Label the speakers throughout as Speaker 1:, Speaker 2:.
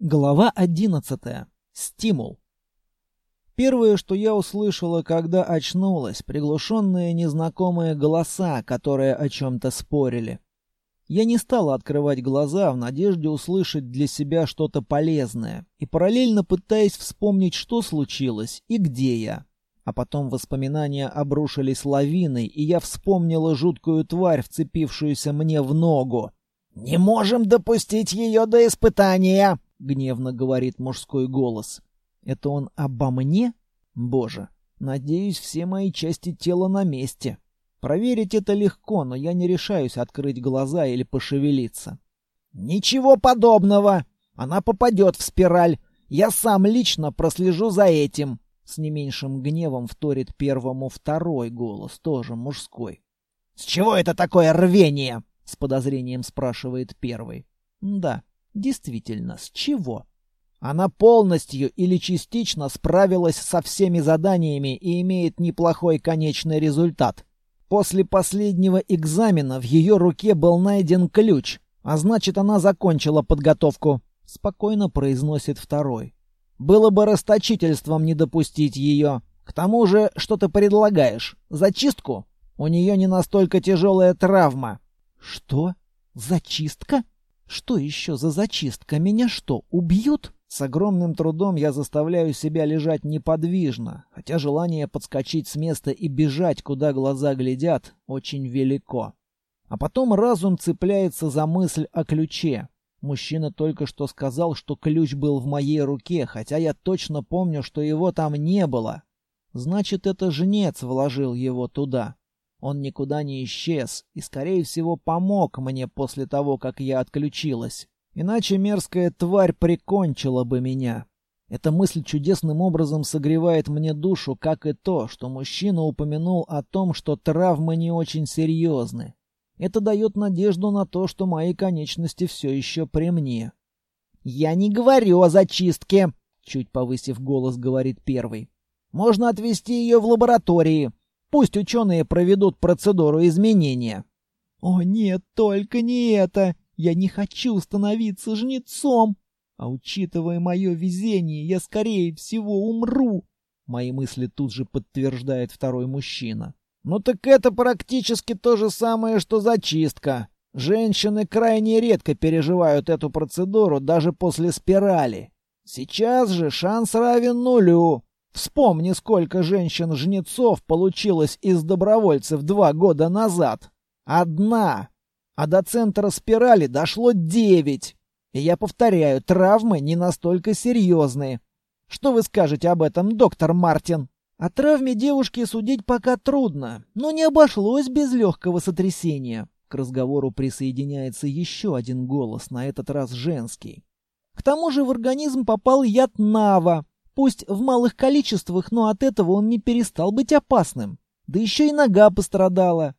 Speaker 1: Глава 11. Стимул. Первое, что я услышала, когда очнулась, приглушенные незнакомые голоса, которые о чем-то спорили. Я не стала открывать глаза в надежде услышать для себя что-то полезное и параллельно пытаясь вспомнить, что случилось и где я. А потом воспоминания обрушились лавиной, и я вспомнила жуткую тварь, вцепившуюся мне в ногу. «Не можем допустить ее до испытания!» — гневно говорит мужской голос. «Это он обо мне? Боже, надеюсь, все мои части тела на месте. Проверить это легко, но я не решаюсь открыть глаза или пошевелиться». «Ничего подобного! Она попадет в спираль. Я сам лично прослежу за этим!» С не меньшим гневом вторит первому второй голос, тоже мужской. «С чего это такое рвение?» — с подозрением спрашивает первый. «Да, Действительно, с чего? Она полностью или частично справилась со всеми заданиями и имеет неплохой конечный результат. После последнего экзамена в ее руке был найден ключ, а значит, она закончила подготовку. Спокойно произносит второй. Было бы расточительством не допустить ее. К тому же, что ты предлагаешь? Зачистку? У нее не настолько тяжелая травма. Что? Зачистка? Что еще за зачистка? Меня что, убьют? С огромным трудом я заставляю себя лежать неподвижно, хотя желание подскочить с места и бежать, куда глаза глядят, очень велико. А потом разум цепляется за мысль о ключе. Мужчина только что сказал, что ключ был в моей руке, хотя я точно помню, что его там не было. Значит, это жнец вложил его туда. Он никуда не исчез и, скорее всего, помог мне после того, как я отключилась. Иначе мерзкая тварь прикончила бы меня. Эта мысль чудесным образом согревает мне душу, как и то, что мужчина упомянул о том, что травмы не очень серьезны. Это дает надежду на то, что мои конечности все еще при мне. «Я не говорю о зачистке», — чуть повысив голос, говорит первый. «Можно отвезти ее в лаборатории. Пусть ученые проведут процедуру изменения. О нет, только не это. Я не хочу становиться жнецом. А учитывая мое везение, я скорее всего умру. Мои мысли тут же подтверждает второй мужчина. Ну так это практически то же самое, что зачистка. Женщины крайне редко переживают эту процедуру даже после спирали. Сейчас же шанс равен нулю. Вспомни, сколько женщин-жнецов получилось из добровольцев два года назад. Одна. А до центра спирали дошло девять. И я повторяю, травмы не настолько серьезные. Что вы скажете об этом, доктор Мартин? О травме девушки судить пока трудно, но не обошлось без легкого сотрясения. К разговору присоединяется еще один голос, на этот раз женский. К тому же в организм попал яд Нава, Пусть в малых количествах, но от этого он не перестал быть опасным. Да еще и нога пострадала.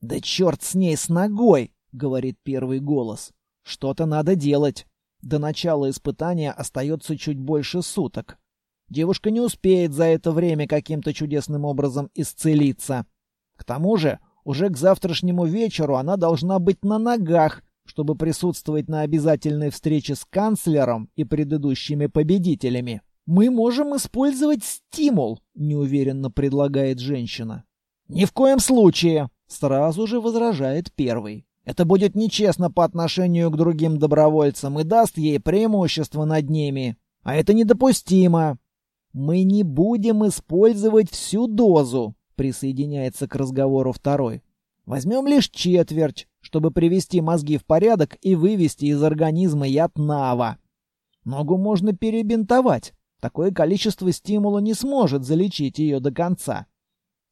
Speaker 1: «Да черт с ней, с ногой!» — говорит первый голос. «Что-то надо делать. До начала испытания остается чуть больше суток. Девушка не успеет за это время каким-то чудесным образом исцелиться. К тому же, уже к завтрашнему вечеру она должна быть на ногах, чтобы присутствовать на обязательной встрече с канцлером и предыдущими победителями. «Мы можем использовать стимул», — неуверенно предлагает женщина. «Ни в коем случае», — сразу же возражает первый. «Это будет нечестно по отношению к другим добровольцам и даст ей преимущество над ними. А это недопустимо». «Мы не будем использовать всю дозу», — присоединяется к разговору второй. «Возьмем лишь четверть, чтобы привести мозги в порядок и вывести из организма яд Нава. Ногу можно перебинтовать, Такое количество стимула не сможет залечить ее до конца.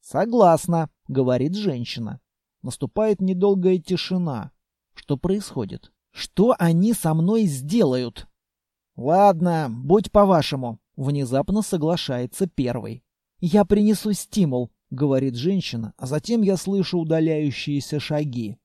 Speaker 1: «Согласна», — говорит женщина. Наступает недолгая тишина. Что происходит? Что они со мной сделают? «Ладно, будь по-вашему», — внезапно соглашается первый. «Я принесу стимул», — говорит женщина, а затем я слышу удаляющиеся шаги.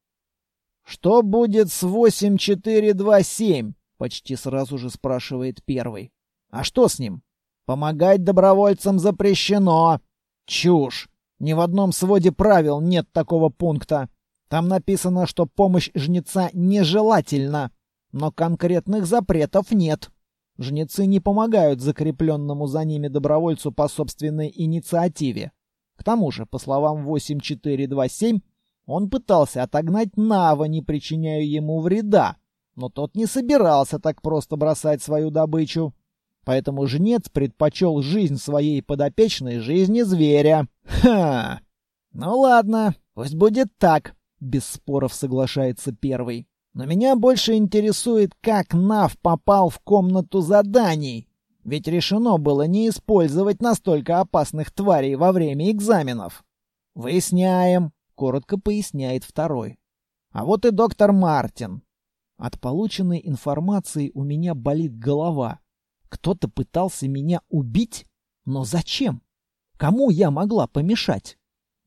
Speaker 1: «Что будет с 8427?» — почти сразу же спрашивает первый. А что с ним? Помогать добровольцам запрещено. Чушь. Ни в одном своде правил нет такого пункта. Там написано, что помощь жнеца нежелательна, но конкретных запретов нет. Жнецы не помогают закрепленному за ними добровольцу по собственной инициативе. К тому же, по словам 8427, он пытался отогнать Нава, не причиняя ему вреда, но тот не собирался так просто бросать свою добычу. Поэтому жнец предпочел жизнь своей подопечной жизни зверя. Ха! Ну ладно, пусть будет так, без споров соглашается первый. Но меня больше интересует, как Нав попал в комнату заданий. Ведь решено было не использовать настолько опасных тварей во время экзаменов. Выясняем, коротко поясняет второй. А вот и доктор Мартин. От полученной информации у меня болит голова. Кто-то пытался меня убить? Но зачем? Кому я могла помешать?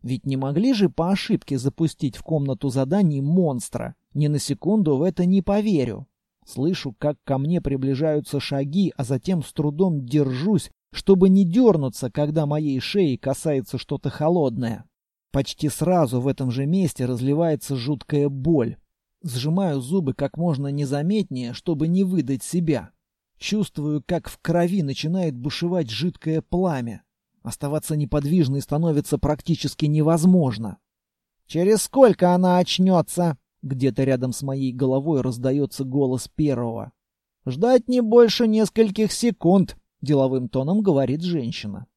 Speaker 1: Ведь не могли же по ошибке запустить в комнату заданий монстра. Ни на секунду в это не поверю. Слышу, как ко мне приближаются шаги, а затем с трудом держусь, чтобы не дернуться, когда моей шеи касается что-то холодное. Почти сразу в этом же месте разливается жуткая боль. Сжимаю зубы как можно незаметнее, чтобы не выдать себя. Чувствую, как в крови начинает бушевать жидкое пламя. Оставаться неподвижной становится практически невозможно. «Через сколько она очнется?» Где-то рядом с моей головой раздается голос первого. «Ждать не больше нескольких секунд», — деловым тоном говорит женщина.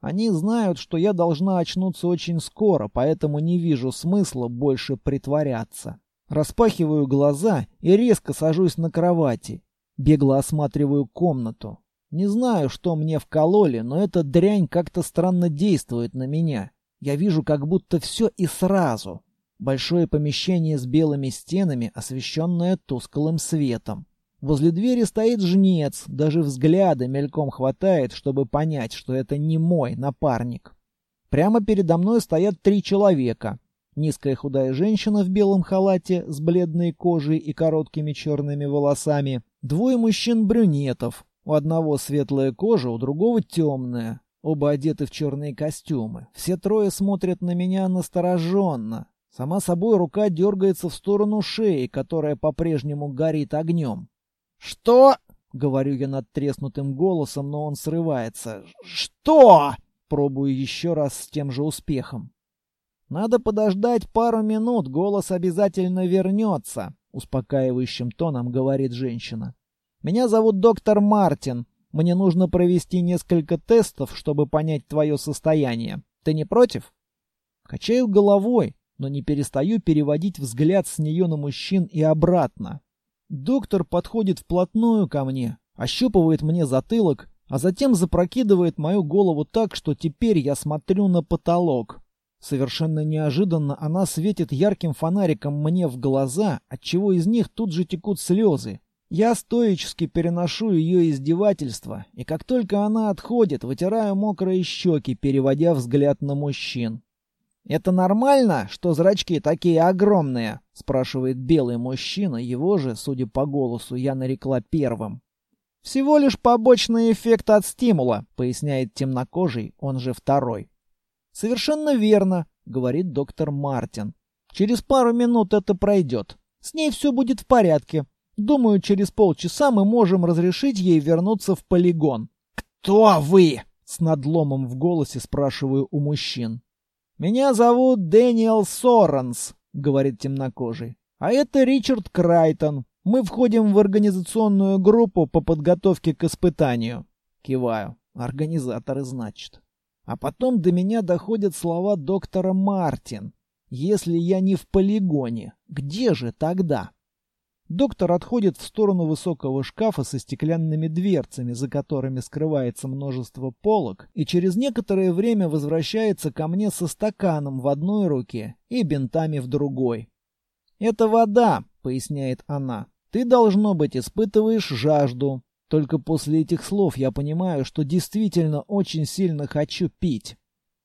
Speaker 1: Они знают, что я должна очнуться очень скоро, поэтому не вижу смысла больше притворяться. Распахиваю глаза и резко сажусь на кровати. Бегло осматриваю комнату. Не знаю, что мне вкололи, но эта дрянь как-то странно действует на меня. Я вижу как будто все и сразу. Большое помещение с белыми стенами, освещенное тусклым светом. Возле двери стоит жнец, даже взгляда мельком хватает, чтобы понять, что это не мой напарник. Прямо передо мной стоят три человека. Низкая худая женщина в белом халате с бледной кожей и короткими черными волосами. Двое мужчин-брюнетов. У одного светлая кожа, у другого темная. Оба одеты в черные костюмы. Все трое смотрят на меня настороженно. Сама собой рука дергается в сторону шеи, которая по-прежнему горит огнем. «Что?» — говорю я над треснутым голосом, но он срывается. «Что?» — пробую еще раз с тем же успехом. «Надо подождать пару минут, голос обязательно вернется», — успокаивающим тоном говорит женщина. «Меня зовут доктор Мартин. Мне нужно провести несколько тестов, чтобы понять твое состояние. Ты не против?» Качаю головой, но не перестаю переводить взгляд с нее на мужчин и обратно. Доктор подходит вплотную ко мне, ощупывает мне затылок, а затем запрокидывает мою голову так, что теперь я смотрю на потолок. Совершенно неожиданно она светит ярким фонариком мне в глаза, отчего из них тут же текут слезы. Я стоически переношу ее издевательство, и как только она отходит, вытираю мокрые щеки, переводя взгляд на мужчин. «Это нормально, что зрачки такие огромные?» — спрашивает белый мужчина, его же, судя по голосу, я нарекла первым. «Всего лишь побочный эффект от стимула», — поясняет темнокожий, он же второй. «Совершенно верно», — говорит доктор Мартин. «Через пару минут это пройдет. С ней все будет в порядке. Думаю, через полчаса мы можем разрешить ей вернуться в полигон». «Кто вы?» — с надломом в голосе спрашиваю у мужчин. «Меня зовут Дэниел Соренс», — говорит темнокожий. «А это Ричард Крайтон. Мы входим в организационную группу по подготовке к испытанию». Киваю. Организаторы, значит. А потом до меня доходят слова доктора Мартин. «Если я не в полигоне, где же тогда?» Доктор отходит в сторону высокого шкафа со стеклянными дверцами, за которыми скрывается множество полок, и через некоторое время возвращается ко мне со стаканом в одной руке и бинтами в другой. «Это вода», — поясняет она. «Ты, должно быть, испытываешь жажду. Только после этих слов я понимаю, что действительно очень сильно хочу пить.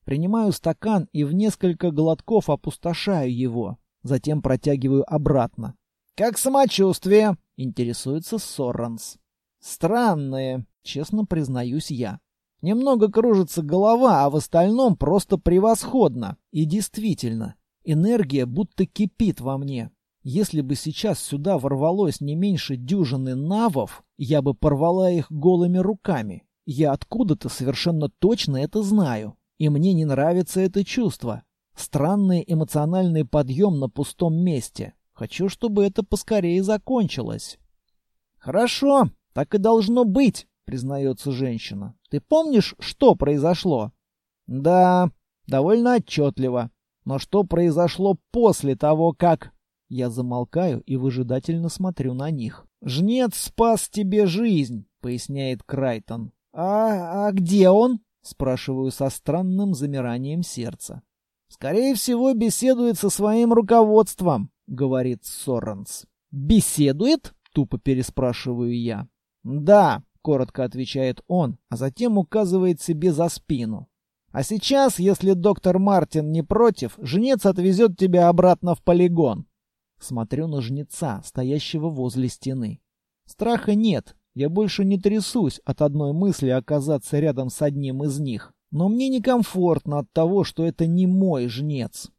Speaker 1: Принимаю стакан и в несколько глотков опустошаю его, затем протягиваю обратно. «Как самочувствие?» — интересуется Сорранс. «Странное, честно признаюсь я. Немного кружится голова, а в остальном просто превосходно. И действительно, энергия будто кипит во мне. Если бы сейчас сюда ворвалось не меньше дюжины навов, я бы порвала их голыми руками. Я откуда-то совершенно точно это знаю. И мне не нравится это чувство. Странный эмоциональный подъем на пустом месте. Хочу, чтобы это поскорее закончилось. «Хорошо, так и должно быть», — признается женщина. «Ты помнишь, что произошло?» «Да, довольно отчетливо. Но что произошло после того, как...» Я замолкаю и выжидательно смотрю на них. «Жнец спас тебе жизнь», — поясняет Крайтон. «А, а где он?» — спрашиваю со странным замиранием сердца. «Скорее всего, беседует со своим руководством», — говорит Соренс. «Беседует?» — тупо переспрашиваю я. «Да», — коротко отвечает он, а затем указывает себе за спину. «А сейчас, если доктор Мартин не против, жнец отвезет тебя обратно в полигон». Смотрю на жнеца, стоящего возле стены. Страха нет, я больше не трясусь от одной мысли оказаться рядом с одним из них. Но мне некомфортно от того, что это не мой жнец.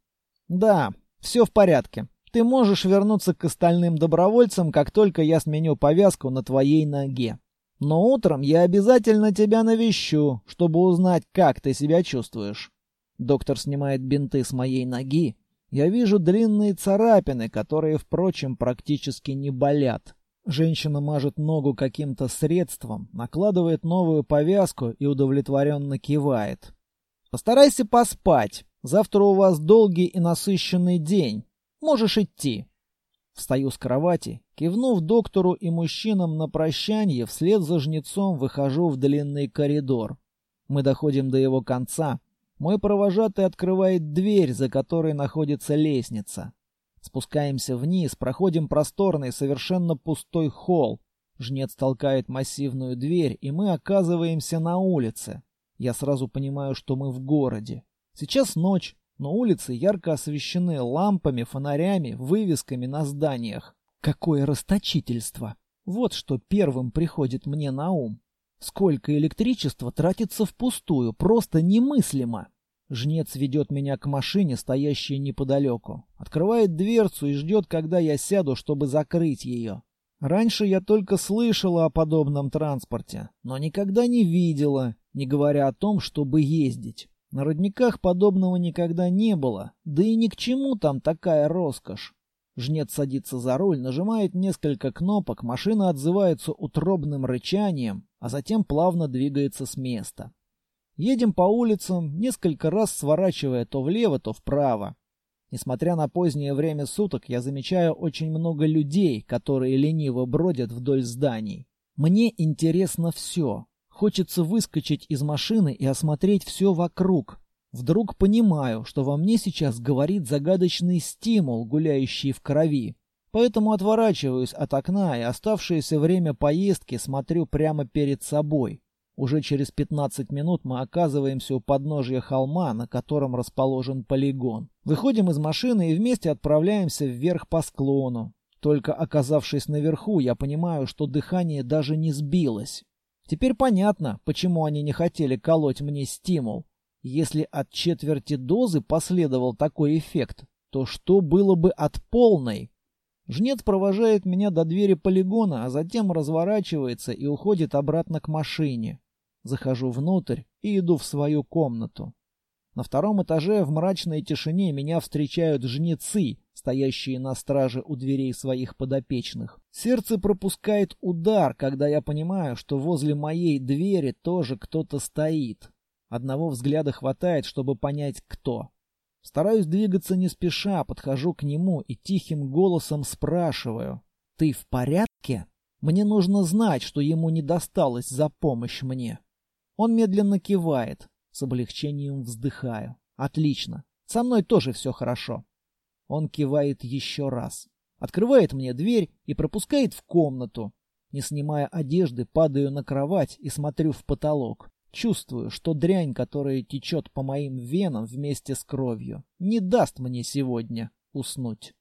Speaker 1: Да, все в порядке. Ты можешь вернуться к остальным добровольцам, как только я сменю повязку на твоей ноге. Но утром я обязательно тебя навещу, чтобы узнать, как ты себя чувствуешь. Доктор снимает бинты с моей ноги. Я вижу длинные царапины, которые, впрочем, практически не болят. Женщина мажет ногу каким-то средством, накладывает новую повязку и удовлетворенно кивает. «Постарайся поспать. Завтра у вас долгий и насыщенный день. Можешь идти». Встаю с кровати, кивнув доктору и мужчинам на прощание, вслед за жнецом выхожу в длинный коридор. Мы доходим до его конца. Мой провожатый открывает дверь, за которой находится лестница. Спускаемся вниз, проходим просторный, совершенно пустой холл. Жнец толкает массивную дверь, и мы оказываемся на улице. Я сразу понимаю, что мы в городе. Сейчас ночь, но улицы ярко освещены лампами, фонарями, вывесками на зданиях. Какое расточительство! Вот что первым приходит мне на ум. Сколько электричества тратится впустую, просто немыслимо. Жнец ведет меня к машине, стоящей неподалеку. Открывает дверцу и ждет, когда я сяду, чтобы закрыть ее. Раньше я только слышала о подобном транспорте, но никогда не видела, не говоря о том, чтобы ездить. На родниках подобного никогда не было, да и ни к чему там такая роскошь. Жнец садится за руль, нажимает несколько кнопок, машина отзывается утробным рычанием, а затем плавно двигается с места. Едем по улицам, несколько раз сворачивая то влево, то вправо. Несмотря на позднее время суток, я замечаю очень много людей, которые лениво бродят вдоль зданий. Мне интересно все. Хочется выскочить из машины и осмотреть все вокруг. Вдруг понимаю, что во мне сейчас говорит загадочный стимул, гуляющий в крови. Поэтому отворачиваюсь от окна и оставшееся время поездки смотрю прямо перед собой. Уже через 15 минут мы оказываемся у подножья холма, на котором расположен полигон. Выходим из машины и вместе отправляемся вверх по склону. Только оказавшись наверху, я понимаю, что дыхание даже не сбилось. Теперь понятно, почему они не хотели колоть мне стимул. Если от четверти дозы последовал такой эффект, то что было бы от полной? Жнец провожает меня до двери полигона, а затем разворачивается и уходит обратно к машине. Захожу внутрь и иду в свою комнату. На втором этаже в мрачной тишине меня встречают жнецы, стоящие на страже у дверей своих подопечных. Сердце пропускает удар, когда я понимаю, что возле моей двери тоже кто-то стоит. Одного взгляда хватает, чтобы понять, кто. Стараюсь двигаться не спеша, подхожу к нему и тихим голосом спрашиваю. «Ты в порядке?» Мне нужно знать, что ему не досталось за помощь мне. Он медленно кивает. С облегчением вздыхаю. Отлично. Со мной тоже все хорошо. Он кивает еще раз. Открывает мне дверь и пропускает в комнату. Не снимая одежды, падаю на кровать и смотрю в потолок. Чувствую, что дрянь, которая течет по моим венам вместе с кровью, не даст мне сегодня уснуть.